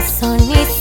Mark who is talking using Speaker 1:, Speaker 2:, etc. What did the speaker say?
Speaker 1: So only